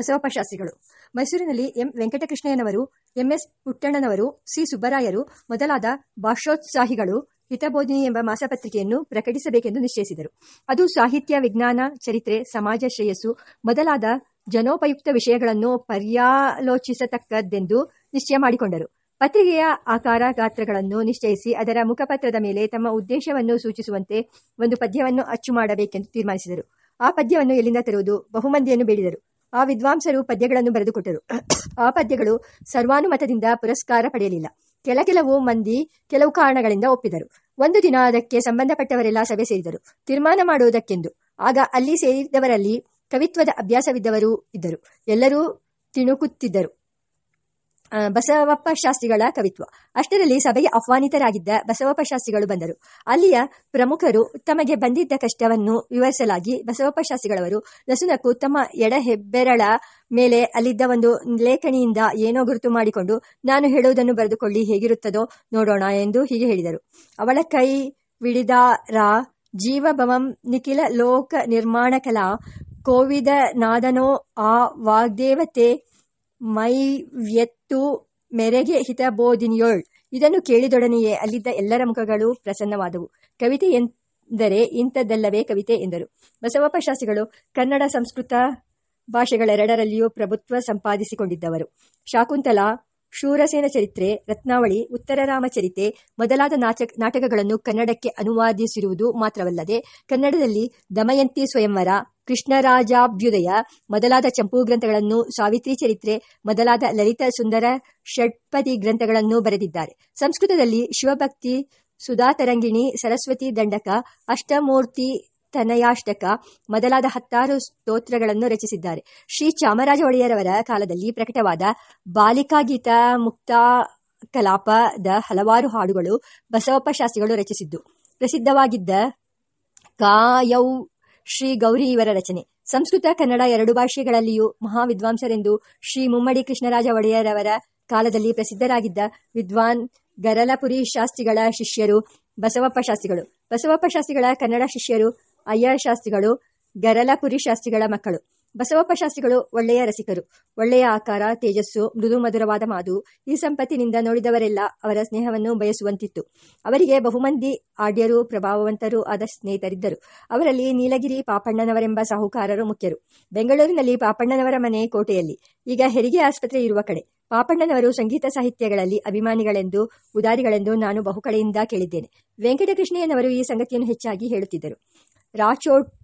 ಬಸವಪ್ಪ ಶಾಸ್ತ್ರಿಗಳು. ಮೈಸೂರಿನಲ್ಲಿ ಎಂ. ವೆಂಕಟಕೃಷ್ಣಯ್ಯನವರು, ಎಂಎಸ್ ಪುಟ್ಟಣ್ಣನವರು, ಸಿ. ಸುಬ್ಬರಾಯರು ಮೊದಲಾದ ಭಾಷೋತ್ಸಾಹಿಗಳು ಹಿತಬೋಧಿನಿ ಎಂಬ ಮಾಸಪತ್ರಿಕೆಯನ್ನು ಪ್ರಕಟಿಸಬೇಕೆಂದು ನಿಶ್ಚಯಿಸಿದರು. ಅದು ಸಾಹಿತ್ಯ, ವಿಜ್ಞಾನ, ಚರಿತ್ರೆ, ಸಮಾಜ ಶ್ರೇಯಸ್ಸು ಮೊದಲಾದ ಜನೋಪಯುಕ್ತ ವಿಷಯಗಳನ್ನು ಪರ್ಯಾಲೋಚಿಸತಕ್ಕದ್ದೆಂದು ನಿಶ್ಚಯ ಮಾಡಿಕೊಂಡರು. ಪತ್ರಿಕೆಯ ಆಕಾರ ಗಾತ್ರಗಳನ್ನು ನಿಶ್ಚಯಿಸಿ ಅದರ ಮುಖಪತ್ರದ ಮೇಲೆ ತಮ್ಮ ಉದ್ದೇಶವನ್ನು ಸೂಚಿಸುವಂತೆ ಒಂದು ಪದ್ಯವನ್ನು ಅಚ್ಚು ಮಾಡಬೇಕೆಂದು ತೀರ್ಮಾನಿಸಿದರು. ಆ ಪದ್ಯವನ್ನು ಎಲ್ಲಿಂದ ತರುವುದು? ಬಹುಮಂದಿಯನ್ನು ಬೇಡಿದರು. ಆ ವಿದ್ವಾಂಸರು ಪದ್ಯಗಳನ್ನು ಬರೆದುಕೊಟ್ಟರು. ಆ ಪದ್ಯಗಳು ಸರ್ವಾನುಮತದಿಂದ ಪುರಸ್ಕಾರ ಪಡೆಯಲಿಲ್ಲ. ಕೆಲ ಕೆಲವು ಮಂದಿ ಕೆಲವು ಕಾರಣಗಳಿಂದ ಒಪ್ಪಿದರು. ಒಂದು ದಿನ ಅದಕ್ಕೆ ಸಂಬಂಧಪಟ್ಟವರೆಲ್ಲ ಸಭೆ ಸೇರಿದರು. ತೀರ್ಮಾನ ಮಾಡುವುದಕ್ಕೆಂದು ಆಗ ಅಲ್ಲಿ ಸೇರಿದವರಲ್ಲಿ ಕವಿತ್ವದ ಅಭ್ಯಾಸವಿದ್ದವರು ಇದ್ದರು. ಎಲ್ಲರೂ ತಿಣುಕುತ್ತಿದ್ದರು. ಬಸವಪ್ಪ ಶಾಸ್ತ್ರಿಗಳ ಕವಿತ್ವ. ಅಷ್ಟರಲ್ಲಿ ಸಭೆಗೆ ಆಹ್ವಾನಿತರಾಗಿದ್ದ ಬಸವಪ್ಪ ಶಾಸ್ತ್ರಿಗಳು ಬಂದರು. ಅಲ್ಲಿಯ ಪ್ರಮುಖರು ತಮಗೆ ಬಂದಿದ್ದ ಕಷ್ಟವನ್ನು ವಿವರಿಸಲಾಗಿ ಬಸವಪ್ಪ ಶಾಸ್ತ್ರಿಗಳವರು ನಸುನಕ್ಕು ತಮ್ಮ ಎಡ ಹೆಬ್ಬೆರಳ ಮೇಲೆ ಅಲ್ಲಿದ್ದ ಒಂದು ಲೇಖನಿಯಿಂದ ಏನೋ ಗುರುತು ಮಾಡಿಕೊಂಡು, ನಾನು ಹೇಳುವುದನ್ನು ಬರೆದುಕೊಳ್ಳಿ, ಹೇಗಿರುತ್ತದೋ ನೋಡೋಣ ಎಂದು ಹೀಗೆ ಹೇಳಿದರು. ಅವಳ ಕೈ ವಿಡಿದಾರ ಜೀವಭವಂ ನಿಖಿಲ ಲೋಕ ನಿರ್ಮಾಣ ಕಲಾ ಕೋವಿದ ನಾದನೋ ಆ ವಾಗ್ದೇವತೆ ಮೈವ್ಯತ್ತು ಮೆರೆಗೆ ಹಿತಬೋಧಿನಿಯೋಳ್. ಇದನ್ನು ಕೇಳಿದೊಡನೆಯೇ ಅಲ್ಲಿದ್ದ ಎಲ್ಲರ ಮುಖಗಳು ಪ್ರಸನ್ನವಾದವು. ಕವಿತೆ ಎಂದರೆ ಇಂಥದ್ದಲ್ಲವೇ ಕವಿತೆ ಎಂದರು. ಬಸವಪ್ಪ ಶಾಸ್ತ್ರಿಗಳು ಕನ್ನಡ ಸಂಸ್ಕೃತ ಭಾಷೆಗಳೆರಡರಲ್ಲಿಯೂ ಪ್ರಭುತ್ವ ಸಂಪಾದಿಸಿಕೊಂಡಿದ್ದವರು. ಶಾಕುಂತಲಾ, ಶೂರಸೇನ ಚರಿತ್ರೆ, ರತ್ನಾವಳಿ ಉತ್ತರರಾಮ ಚರಿತೆ ಮೊದಲಾದ ನಾಟಕಗಳನ್ನು ಕನ್ನಡಕ್ಕೆ ಅನುವಾದಿಸಿರುವುದು ಮಾತ್ರವಲ್ಲದೆ ಕನ್ನಡದಲ್ಲಿ ದಮಯಂತಿ ಸ್ವಯಂವರ ಕೃಷ್ಣರಾಜಾಭ್ಯುದಯ, ಮೊದಲಾದ ಚಂಪೂ ಗ್ರಂಥಗಳನ್ನು ಸಾವಿತ್ರಿ ಚರಿತ್ರೆ, ಮೊದಲಾದ ಲಲಿತ ಸುಂದರ ಷಟ್ಪದಿ ಗ್ರಂಥಗಳನ್ನು ಬರೆದಿದ್ದಾರೆ. ಸಂಸ್ಕೃತದಲ್ಲಿ ಶಿವಭಕ್ತಿ, ಸುಧಾತರಂಗಿಣಿ, ಸರಸ್ವತಿ ದಂಡಕ, ಅಷ್ಟಮೂರ್ತಿ ತನಯಾಷ್ಟಕ ಮೊದಲಾದ ಹತ್ತಾರು ಸ್ತೋತ್ರಗಳನ್ನು ರಚಿಸಿದ್ದಾರೆ. ಶ್ರೀ ಚಾಮರಾಜ ಒಡೆಯರವರ ಕಾಲದಲ್ಲಿ ಪ್ರಕಟವಾದ ಬಾಲಿಕಾ ಗೀತಾ ಮುಕ್ತ ಕಲಾಪದ ಹಲವಾರು ಹಾಡುಗಳು ಬಸವಪ್ಪ ಶಾಸ್ತ್ರಿಗಳು ರಚಿಸಿದ್ದು. ಪ್ರಸಿದ್ಧವಾಗಿದ್ದ ಕಾಯೌ ಶ್ರೀ ಗೌರಿ ಇವರ ರಚನೆ. ಸಂಸ್ಕೃತ, ಕನ್ನಡ ಎರಡು ಭಾಷೆಗಳಲ್ಲಿಯೂ ಮಹಾವಿದ್ವಾಂಸರೆಂದು ಶ್ರೀ ಮುಮ್ಮಡಿ ಕೃಷ್ಣರಾಜ ಒಡೆಯರವರ ಕಾಲದಲ್ಲಿ ಪ್ರಸಿದ್ಧರಾಗಿದ್ದ ವಿದ್ವಾನ್ ಗರಲಪುರಿ ಶಾಸ್ತ್ರಿಗಳ ಶಿಷ್ಯರು, ಬಸವಪ್ಪ ಶಾಸ್ತ್ರಿಗಳು. ಬಸವಪ್ಪ ಶಾಸ್ತ್ರಿಗಳ ಕನ್ನಡ ಶಿಷ್ಯರು, ಅಯ್ಯರ್ ಶಾಸ್ತ್ರಿಗಳು, ಗರಲಪುರಿ ಶಾಸ್ತ್ರಿಗಳ ಮಕ್ಕಳು. ಬಸವಪ್ಪ ಶಾಸ್ತ್ರಿಗಳು ಒಳ್ಳೆಯ ರಸಿಕರು. ಒಳ್ಳೆಯ ಆಕಾರ, ತೇಜಸ್ಸು, ಮೃದು ಮಧುರವಾದ ಮಾದು ಈ ಸಂಪತ್ತಿನಿಂದ ನೋಡಿದವರೆಲ್ಲ ಅವರ ಸ್ನೇಹವನ್ನು ಬಯಸುವಂತಿತ್ತು. ಅವರಿಗೆ ಬಹುಮಂದಿ ಆಡ್ಯರು, ಪ್ರಭಾವವಂತರು ಆದ ಸ್ನೇಹಿತರಿದ್ದರು. ಅವರಲ್ಲಿ ನೀಲಗಿರಿ ಪಾಪಣ್ಣನವರೆಂಬ ಸಾಹುಕಾರರು ಮುಖ್ಯರು. ಬೆಂಗಳೂರಿನಲ್ಲಿ ಪಾಪಣ್ಣನವರ ಮನೆ ಕೋಟೆಯಲ್ಲಿ. ಈಗ ಹೆರಿಗೆ ಆಸ್ಪತ್ರೆ ಇರುವ ಕಡೆ. ಪಾಪಣ್ಣನವರು ಸಂಗೀತ ಸಾಹಿತ್ಯಗಳಲ್ಲಿ ಅಭಿಮಾನಿಗಳೆಂದು, ಉದಾರಿಗಳೆಂದು ನಾನು ಬಹುಕಡೆಯಿಂದ ಕೇಳಿದ್ದೇನೆ. ವೆಂಕಟಕೃಷ್ಣಯ್ಯನವರು ಈ ಸಂಗತಿಯನ್ನು ಹೆಚ್ಚಾಗಿ ಹೇಳುತ್ತಿದ್ದರು. ರಾಚೋಟಿ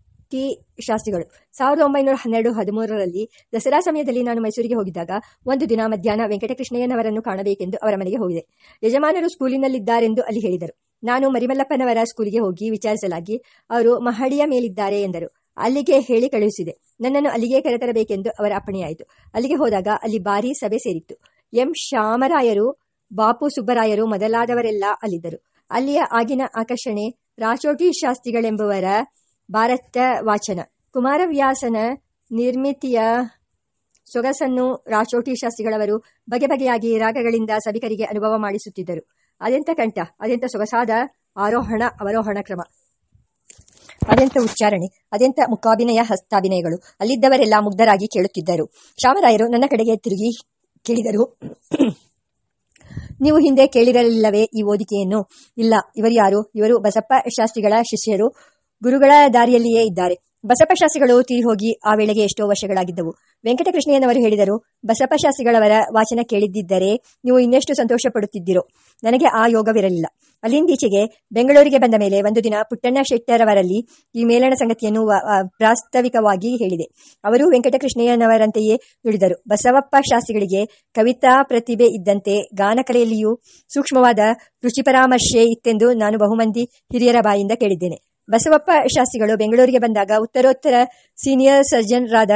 ಶಾಸ್ತ್ರಿಗಳು ಸಾವಿರದ ಒಂಬೈನೂರ ಹನ್ನೆರಡು ಹದಿಮೂರರಲ್ಲಿ ದಸರಾ ಸಮಯದಲ್ಲಿ ನಾನು ಮೈಸೂರಿಗೆ ಹೋಗಿದ್ದಾಗ ಒಂದು ದಿನ ಮಧ್ಯಾಹ್ನ ವೆಂಕಟಕೃಷ್ಣಯ್ಯನವರನ್ನು ಕಾಣಬೇಕೆಂದು ಅವರ ಮನೆಗೆ ಹೋಗಿದೆ ಯಜಮಾನರು ಸ್ಕೂಲಿನಲ್ಲಿದ್ದಾರೆಂದು ಅಲ್ಲಿ ಹೇಳಿದರು ನಾನು ಮರಿಮಲ್ಲಪ್ಪನವರ ಸ್ಕೂಲಿಗೆ ಹೋಗಿ ವಿಚಾರಿಸಲಾಗಿ ಅವರು ಮಹಡಿಯ ಮೇಲಿದ್ದಾರೆ ಎಂದರು ಅಲ್ಲಿಗೆ ಹೇಳಿ ಕಳುಹಿಸಿದೆ ನನ್ನನ್ನು ಅಲ್ಲಿಗೆ ಕರೆತರಬೇಕೆಂದು ಅವರ ಅಪ್ಪಣೆಯಾಯಿತು ಅಲ್ಲಿಗೆ ಹೋದಾಗ ಅಲ್ಲಿ ಭಾರೀ ಸಭೆ ಸೇರಿತ್ತು ಎಂ ಶ್ಯಾಮರಾಯರು ಬಾಪು ಸುಬ್ಬರಾಯರು ಮೊದಲಾದವರೆಲ್ಲ ಅಲ್ಲಿದ್ದರು ಅಲ್ಲಿಯ ಆಗಿನ ಆಕರ್ಷಣೆ ರಾಚೋಟಿ ಶಾಸ್ತ್ರಿಗಳೆಂಬುವರ ಭಾರತ ವಾಚನ. ಕುಮಾರವ್ಯಾಸನ ನಿರ್ಮಿತಿಯ ಸೊಗಸನ್ನು ರಾಚೋಟಿ ಶಾಸ್ತ್ರಿಗಳವರು ಬಗೆ ಬಗೆಯಾಗಿ ರಾಗಗಳಿಂದ ಸಭಿಕರಿಗೆ ಅನುಭವ ಮಾಡಿಸುತ್ತಿದ್ದರು. ಅದೆಂತ ಕಂಠ ಅದೆಂಥ ಸೊಗಸಾದ ಆರೋಹಣ, ಅವರೋಹಣ ಕ್ರಮ. ಅದೆಂತ ಉಚ್ಚಾರಣೆ ಅದೆಂಥ ಮುಖಾಭಿನಯ ಹಸ್ತಾಭಿನಯಗಳು. ಅಲ್ಲಿದ್ದವರೆಲ್ಲ ಮುಗ್ಧರಾಗಿ ಕೇಳುತ್ತಿದ್ದರು. ಶಾಮರಾಯರು ನನ್ನ ಕಡೆಗೆ ತಿರುಗಿ ಕೇಳಿದರು. ನೀವು ಹಿಂದೆ ಕೇಳಿರಲಿಲ್ಲವೇ ಈ ಓದಿಕೆಯನ್ನು? ಇಲ್ಲ, ಇವರು ಯಾರು? ಇವರು ಬಸಪ್ಪ ಶಾಸ್ತ್ರಿಗಳ ಶಿಷ್ಯರು. ಗುರುಗಳ ದಾರಿಯಲ್ಲಿಯೇ ಇದ್ದಾರೆ. ಬಸಪ್ಪ ಶಾಸ್ತ್ರಿಗಳು ತೀರಿ ಹೋಗಿ ಆ ವೇಳೆಗೆ ಎಷ್ಟೋ ವರ್ಷಗಳಾಗಿದ್ದವು. ವೆಂಕಟಕೃಷ್ಣಯ್ಯನವರು ಹೇಳಿದರು, ಬಸಪ್ಪ ಶಾಸ್ತ್ರಿಗಳವರ ವಾಚನ ಕೇಳಿದ್ದಿದ್ದರೆ ನೀವು ಇನ್ನೆಷ್ಟು ಸಂತೋಷ ನನಗೆ ಆ ಯೋಗವಿರಲಿಲ್ಲ. ಅಲ್ಲಿಂದೀಚೆಗೆ ಬೆಂಗಳೂರಿಗೆ ಬಂದ ಮೇಲೆ ಒಂದು ದಿನ ಪುಟ್ಟಣ್ಣ ಶೆಟ್ಟರವರಲ್ಲಿ ಈ ಮೇಲಣ ಸಂಗತಿಯನ್ನು ಪ್ರಾಸ್ತಾವಿಕವಾಗಿ ಹೇಳಿದೆ. ಅವರು ವೆಂಕಟಕೃಷ್ಣಯ್ಯನವರಂತೆಯೇ ನುಡಿದರು. ಬಸವಪ್ಪ ಶಾಸ್ತ್ರಿಗಳಿಗೆ ಕವಿತಾ ಪ್ರತಿಭೆ ಇದ್ದಂತೆ ಗಾನಕಲೆಯಲ್ಲಿಯೂ ಸೂಕ್ಷ್ಮವಾದ ರುಚಿ ಪರಾಮರ್ಶೆ ಇತ್ತೆಂದು ನಾನು ಬಹುಮಂದಿ ಹಿರಿಯರ ಬಾಯಿಂದ ಕೇಳಿದ್ದೇನೆ. ಬಸವಪ್ಪ ಶಾಸ್ತ್ರಿಗಳು ಬೆಂಗಳೂರಿಗೆ ಬಂದಾಗ ಉತ್ತರೋತ್ತರ ಸೀನಿಯರ್ ಸರ್ಜನ್ರಾದ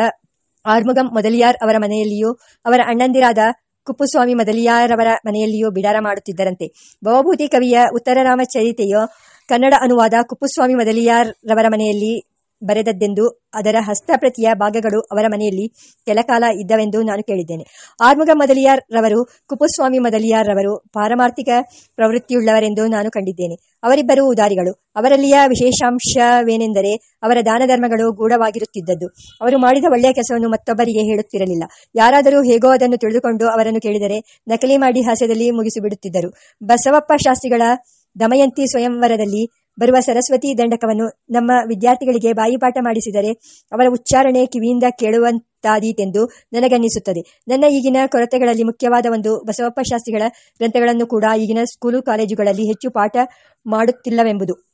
ಆರ್ಮುಗಂ ಮೊದಲಿಯಾರ್ ಅವರ ಮನೆಯಲ್ಲಿಯೂ, ಅವರ ಅಣ್ಣಂದಿರಾದ ಕುಪ್ಪುಸ್ವಾಮಿ ಮೊದಲಿಯಾರವರ ಮನೆಯಲ್ಲಿಯೂ ಬಿಡಾರ ಮಾಡುತ್ತಿದ್ದರಂತೆ. ಭವಭೂತಿ ಕವಿಯ ಉತ್ತರರಾಮ ಚರಿತೆಯು ಕನ್ನಡ ಅನುವಾದ ಕುಪ್ಪುಸ್ವಾಮಿ ಮೊದಲಿಯಾರ್ ರವರ ಮನೆಯಲ್ಲಿ ಬರೆದದ್ದೆಂದು, ಅದರ ಹಸ್ತಪ್ರತಿಯ ಭಾಗಗಳು ಅವರ ಮನೆಯಲ್ಲಿ ಕೆಲಕಾಲ ಇದ್ದವೆಂದು ನಾನು ಕೇಳಿದ್ದೇನೆ. ಆರ್ಮುಗ ಮದಲಿಯಾರ್ ರವರು ಕುಪುಸ್ವಾಮಿ ಮದಲಿಯಾರ್ ರವರು ಪಾರಮಾರ್ಥಿಕ ಪ್ರವೃತ್ತಿಯುಳ್ಳವರೆಂದು ನಾನು ಕಂಡಿದ್ದೇನೆ. ಅವರಿಬ್ಬರು ಉದಾರಿಗಳು. ಅವರಲ್ಲಿಯ ವಿಶೇಷಾಂಶವೇನೆಂದರೆ, ಅವರ ದಾನ ಧರ್ಮಗಳು ಗೂಢವಾಗಿರುತ್ತಿದ್ದದ್ದು. ಅವರು ಮಾಡಿದ ಒಳ್ಳೆಯ ಕೆಲಸವನ್ನು ಮತ್ತೊಬ್ಬರಿಗೆ ಹೇಳುತ್ತಿರಲಿಲ್ಲ. ಯಾರಾದರೂ ಹೇಗೋ ಅದನ್ನು ತಿಳಿದುಕೊಂಡು ಅವರನ್ನು ಕೇಳಿದರೆ, ನಕಲಿ ಮಾಡಿ ಹಾಸ್ಯದಲ್ಲಿ ಮುಗಿಸಿಬಿಡುತ್ತಿದ್ದರು. ಬಸವಪ್ಪ ಶಾಸ್ತ್ರಿಗಳ ದಮಯಂತಿ ಸ್ವಯಂವರದಲ್ಲಿ ಬರುವ ಸರಸ್ವತಿ ದಂಡಕವನ್ನು ನಮ್ಮ ವಿದ್ಯಾರ್ಥಿಗಳಿಗೆ ಬಾಯಿಪಾಠ ಮಾಡಿಸಿದರೆ ಅವರ ಉಚ್ಚಾರಣೆ ಕಿವಿಯಿಂದ ಕೇಳುವಂತಾದೀತೆಂದು ನನಗನ್ನಿಸುತ್ತದೆ. ನನ್ನ ಈಗಿನ ಕೊರತೆಗಳಲ್ಲಿ ಮುಖ್ಯವಾದ ಒಂದು ಬಸವಪ್ಪ ಶಾಸ್ತ್ರಿಗಳ ಗ್ರಂಥಗಳನ್ನು ಕೂಡ ಈಗಿನ ಸ್ಕೂಲು, ಕಾಲೇಜುಗಳಲ್ಲಿ ಹೆಚ್ಚು ಪಾಠ ಮಾಡುತ್ತಿಲ್ಲವೆಂಬುದು.